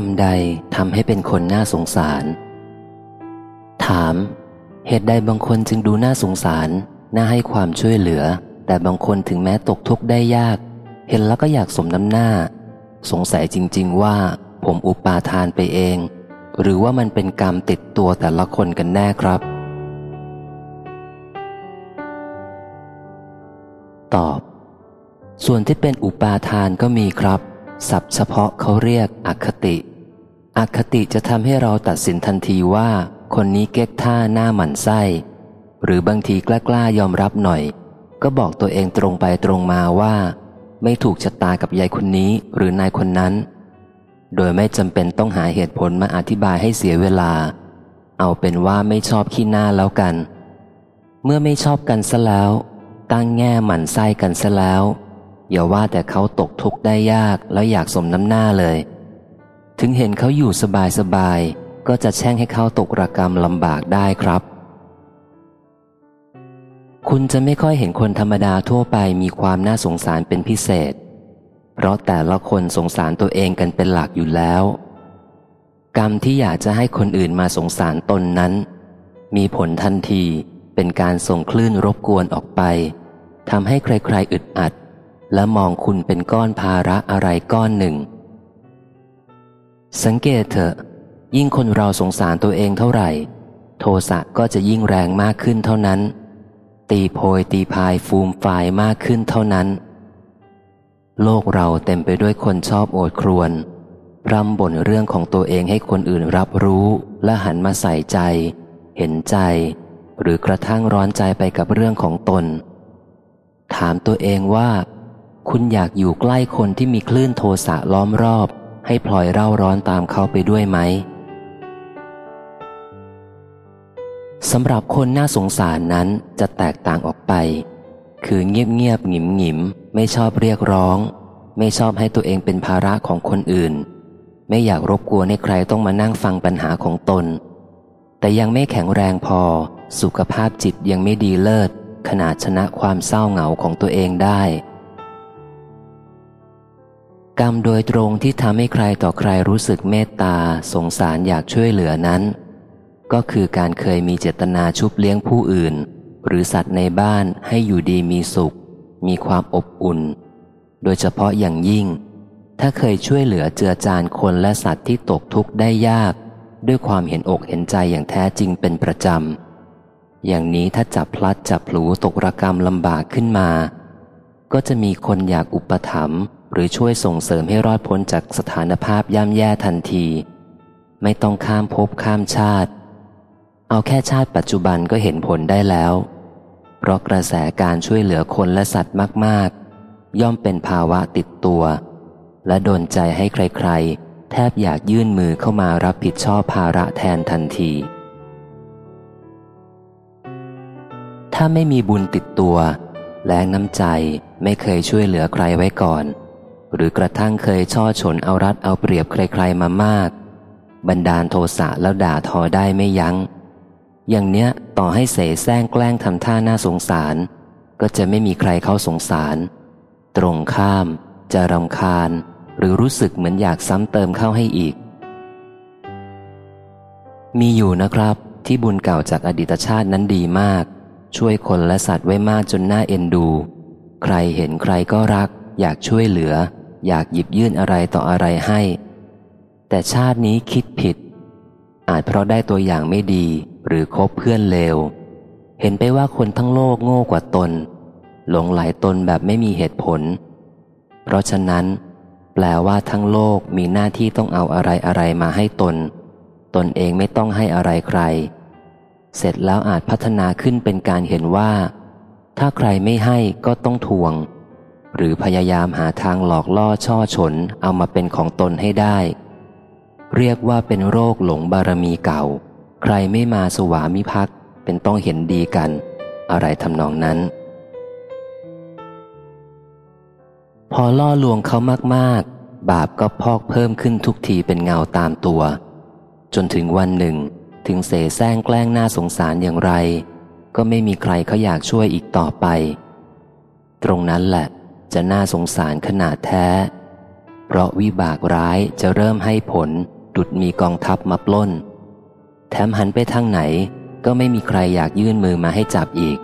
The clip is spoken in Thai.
รมใดทำให้เป็นคนน่าสงสาร ถาม เหตุใดบางคนจึงดูน่าสงสาร น่าให้ความช่วยเหลือ แต่บางคนถึงแม้ตกทุกข์ได้ยาก เห็นแล้วก็อยากสมน้ำหน้า สงสัยจริง ๆ ว่าผมอุปาทานไปเอง หรือว่ามันเป็นกรรมติดตัวแต่ละคนกันแน่ครับ ตอบ ส่วนที่เป็นอุปาทานก็มีครับศัพท์เฉพาะเขาเรียกอคติ อคติจะทำให้เราตัดสินทันทีว่า คนนี้เก๊กท่าหน้าหมันไส้ หรือบางทีกล้าๆยอมรับหน่อย ก็บอกตัวเองตรงไปตรงมาว่า ไม่ถูกชะตากับยายคนนี้หรือนายคนนั้น โดยไม่จำเป็นต้องหาเหตุผลมาอธิบายให้เสียเวลา เอาเป็นว่าไม่ชอบขี้หน้าแล้วกัน เมื่อไม่ชอบกันซะแล้ว ตั้งแง่หมันไส้กันซะแล้วอย่าว่าแต่เขาตกทุกข์ได้ยากแล้วอยากสมน้ำหน้าเลย ถึงเห็นเขาอยู่สบายสบายก็จะแช่งให้เขาตกระกรรมลำบากได้ครับ คุณจะไม่ค่อยเห็นคนธรรมดาทั่วไปมีความน่าสงสารเป็นพิเศษ เพราะแต่ละคนสงสารตัวเองกันเป็นหลักอยู่แล้ว กรรมที่อยากจะให้คนอื่นมาสงสารตนนั้น มีผลทันทีเป็นการส่งคลื่นรบกวนออกไปทำให้ใครๆอึดอัด และมองคุณเป็นก้อนภาระอะไรก้อนหนึ่ง สังเกตเถอะ ยิ่งคนเราสงสารตัวเองเท่าไหร่ โทสะก็จะยิ่งแรงมากขึ้นเท่านั้น ตีโพยตีพายฟูมฟายมากขึ้นเท่านั้น โลกเราเต็มไปด้วยคนชอบโอดครวนรำบ่นเรื่องของตัวเองให้คนอื่นรับรู้และหันมาใส่ใจ เห็นใจ หรือกระทั่งร้อนใจไปกับเรื่องของตน ถามตัวเองว่า คุณอยากอยู่ใกล้คนที่มีคลื่นโทสะล้อมรอบ ให้พลอยเร่าร้อนตามเขาไปด้วยไหมสำหรับคนน่าสงสารนั้นจะแตกต่างออกไป คือเงียบเงียบหงิมหงิมไม่ชอบเรียกร้อง ไม่ชอบให้ตัวเองเป็นภาระของคนอื่น ไม่อยากรบกวนให้ใครต้องมานั่งฟังปัญหาของตน แต่ยังไม่แข็งแรงพอ สุขภาพจิตยังไม่ดีเลิศขนาดชนะความเศร้าเหงาของตัวเองได้ กรรมโดยตรงที่ทำให้ใครต่อใครรู้สึกเมตตาสงสารอยากช่วยเหลือนั้น ก็คือการเคยมีเจตนาชุบเลี้ยงผู้อื่น หรือสัตว์ในบ้านให้อยู่ดีมีสุข มีความอบอุ่น โดยเฉพาะอย่างยิ่ง ถ้าเคยช่วยเหลือเจือจานคนและสัตว์ที่ตกทุกข์ได้ยาก ด้วยความเห็นอกเห็นใจอย่างแท้จริงเป็นประจำ อย่างนี้ถ้าจับพลัดจับผลูตกระกรรมลำบากขึ้นมา ก็จะมีคนอยากอุปถัมภ์ หรือช่วยส่งเสริมให้รอดพ้นจากสถานภาพย่ำแย่ทันที ไม่ต้องข้ามภพข้ามชาติ เอาแค่ชาติปัจจุบันก็เห็นผลได้แล้ว เพราะกระแสการช่วยเหลือคนและสัตว์มากๆ ย่อมเป็นภาวะติดตัว และโดนใจให้ใครๆ แทบอยากยื่นมือเข้ามารับผิดชอบภาระแทนทันที ถ้าไม่มีบุญติดตัวแรงน้ำใจไม่เคยช่วยเหลือใครไว้ก่อน หรือกระทั่งเคยช่อฉนเอารัดเอาเปรียบใครๆมามาก บันดาลโทสะแล้วด่าทอได้ไม่ยัง้ง อย่างเนี้ยต่อให้เสแสร้งแกล้งทำท่าน่าสงสาร ก็จะไม่มีใครเข้าสงสาร ตรงข้าม จะรำคาญ หรือรู้สึกเหมือนอยากซ้ำเติมเข้าให้อีก มีอยู่นะครับ ที่บุญเก่าจากอดีตชาตินั้นดีมาก ช่วยคนและสัตว์ไว้มากจนน่าเอ็นดู ใครเห็นใครก็รัก อยากช่วยเหลือ อยากหยิบยื่นอะไรต่ออะไรให้ แต่ชาตินี้คิดผิด อาจเพราะได้ตัวอย่างไม่ดีหรือคบเพื่อนเลว เห็นไปว่าคนทั้งโลกโง่กว่าตน หลงไหลตนแบบไม่มีเหตุผล เพราะฉะนั้น แปลว่าทั้งโลกมีหน้าที่ต้องเอาอะไรอะไรมาให้ตน ตนเองไม่ต้องให้อะไรใคร เสร็จแล้วอาจพัฒนาขึ้นเป็นการเห็นว่า ถ้าใครไม่ให้ก็ต้องทวง หรือพยายามหาทางหลอกล่อช่อฉนเอามาเป็นของตนให้ได้ เรียกว่าเป็นโรคหลงบารมีเก่า ใครไม่มาสวามิภักดิ์เป็นต้องเห็นดีกัน อะไรทำนองนั้น พอล่อลวงเขามากๆ บาปก็พอกเพิ่มขึ้นทุกทีเป็นเงาตามตัว จนถึงวันหนึ่ง ถึงเสแสร้งแกล้งน่าสงสารอย่างไร ก็ไม่มีใครเขาอยากช่วยอีกต่อไป ตรงนั้นแหละ จะน่าสงสารขนาดแท้ เพราะวิบากร้ายจะเริ่มให้ผลดุดมีกองทัพมาปล้น แถมหันไปทางไหนก็ไม่มีใครอยากยื่นมือมาให้จับอีก